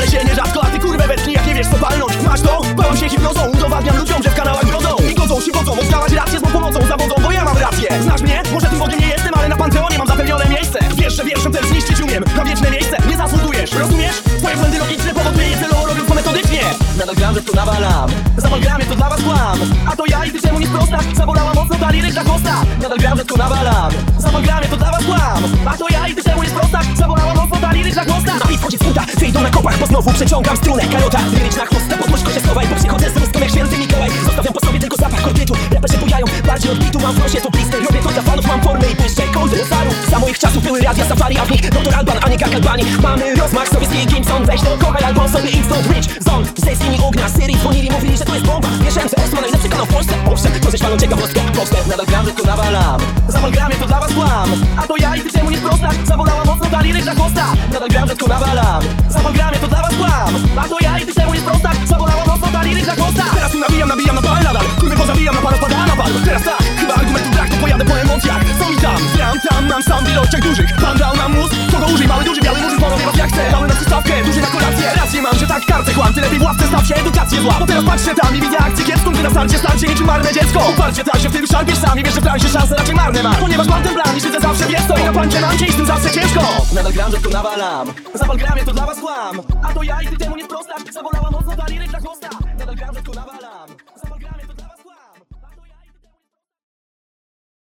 Ale się nierzadko, a ty kurwę wetli jak nie wiesz co palnąć Masz to? Bałam się hipnozą, udowadniam ludziom, że w kanałach brodzą I godzą, siwodzą, oddawać rację z moją pomocą, zawodzą, bo ja mam rację. Znasz mnie? Może tym Bogiem nie jestem, ale na Panteonie mam zapewnione miejsce. Wiesz, że wierszem też zniszczyć umiem, na wieczne miejsce. Nie zasługujesz Rozumiesz? Twoje błędy logiczne powoduje celowo robią to metodycznie. Nadal gram, że to nawalam, zawalgramie to dla was kłam. A to ja i ty czemu nie sprostasz? Zabolała mocno ta liryka kosta. Nadal gram, że to nawalam, zawalgramie to dla was kłam. A to ja i ty przeciągam strunę Karota, liryczna chłosta Podnoś kocie słowa i bo przychodzę z ruską jak święty Mikołaj. Zostawiam po sobie tylko zapach kordytu Raperzy bujają, bardziej od bitu Mam w nosie to blister Robię to dla fanów, mam formę i błyszczę rosaru, za moich czasów były radia safari A w nich doktor Alban, a nie Gag Albani. Mamy rozmach sobie z Gimson Weź to kochaj albo sobie instant rich Zone, ze skini ognia Syrii dzwonili, mówili, że to jest bomba. Mieszając S ma najlepszy kanał w Polsce. Owszem, to rzecz panu ciekawostkę Postęp, nadal gram, tylko nawalam gramie, to dla was kłam. A to ja i ty czemu Nadal gram, tylko nawalam. Zapal to dla was kłam A to ja i ty czemu nie prostak Zabolała mocno ta liryczna chłosta Teraz tu nabijam, nabijam na pal nadal. Kurwy pozabijam, na panu pada na pal. Teraz tak, chyba argumentu brak, to pojadę po emocjach. Co mi tam, gram tam, mam sam w ilościach dużych. Pan dał nam mózg, kogo użyj, mały, duży, biały murzy Porobię was jak chcę, mały na przystawkę, duży na kolację. Rację mam, że tak kartę kłam, ty lepiej w ławce staw się, edukację zła Bo teraz patrzę tam i widzę akcję kiepską, ty na starcie starcie niczym marne dziecko. Uparcie tak się w tym szarpiesz wiesz, że w transie szanse raczej marne ma. Ponieważ mam ten plan i siedzę zawsze wiesz to I na pancie mam cię i z tym zawsze ciężko. Nadal gram, tylko nawalam. Zapal gramie, to dla was kłam. A to ja i ty temu nie sprostak Zabolała mocno ta liryczna chłosta Nadal gram, tylko nawalam